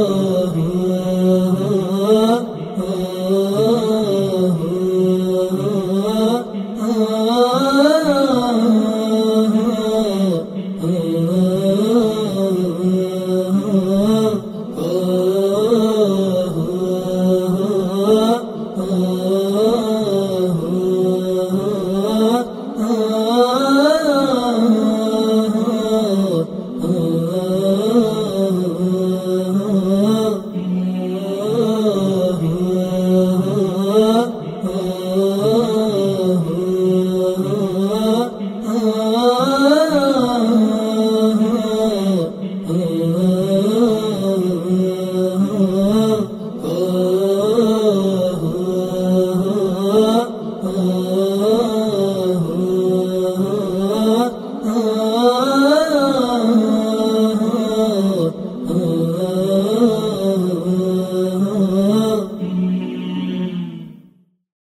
Oh.